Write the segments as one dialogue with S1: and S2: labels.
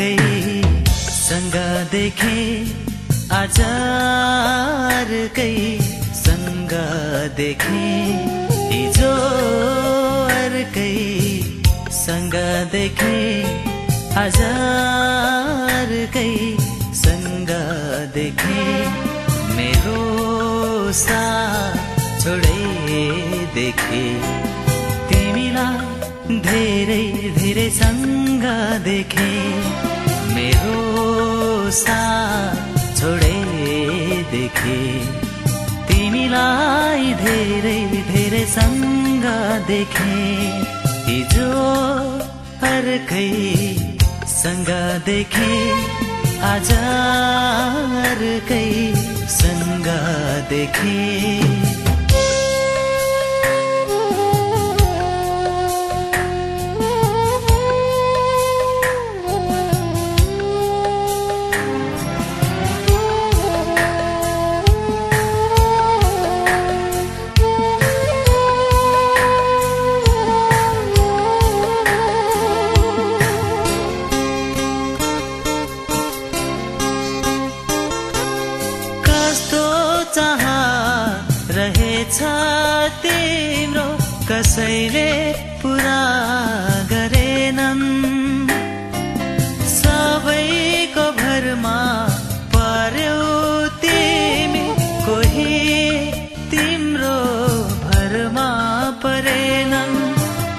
S1: अर्कै सँग देखे आज अर्कै सँग देखे हिजो अर्कै सँग देखे आज अर्कै सँग देखे मेरो सा छोडे देखे। तिमीलाई धेरै धेरै सँग देखे। मेरो सा छोडे देखे। तिमीलाई धेरै धेरै सँग देखे। हिजो सँग देखे। आज सँग देखे। रहेछ तिम्रो कसैले पुरा गरेनन्। सबैको भरमा पर्यो तिमी कोही तिम्रो भरमा परेनन्।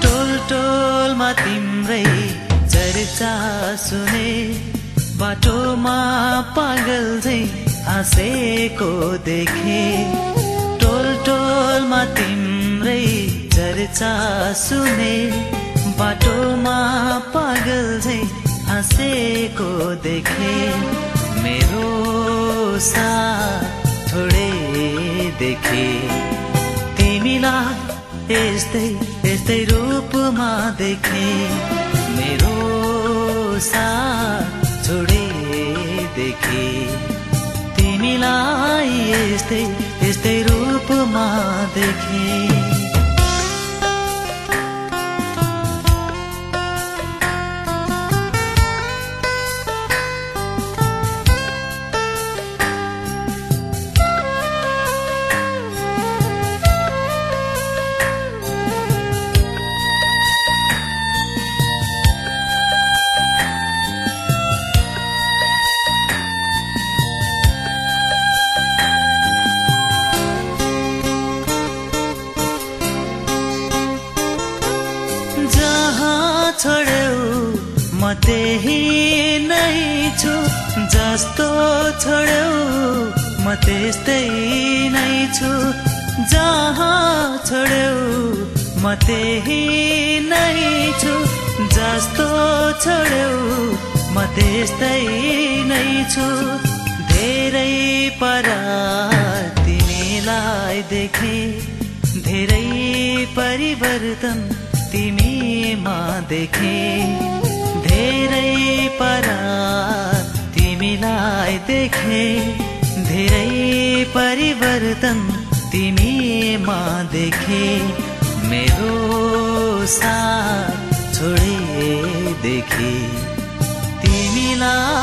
S1: टोल टोलमा तिम्रै चर्चा सुने बाटोमा पागल झै हाँसेको देखे। सुने बाटोमा पागल झै हाँसेको देखे। मेरो सा थोडे देखे। तिमीलाई यस्तै यस्तै रूपमा देखे। मेरो सा छोडे देखे। तिमीलाई यस्तै यस्तै रूपमा देखे। छोड्यौ म त्यही नै छु जस्तो छोड्यौ म त्यस्तै नै छु जहाँ छोड्यौ म त्यही नै छु जस्तो छोड्यौ म त्यस्तै नै छु। धेरै पर तिमीलाई देखे। धेरै परिवर्तन तिमीमा देखे धेरै पर तिमीलाई देखे धेरै परिवर्तन तिमीमा देखे मेरो साथ छोडे देखे। तिमीलाई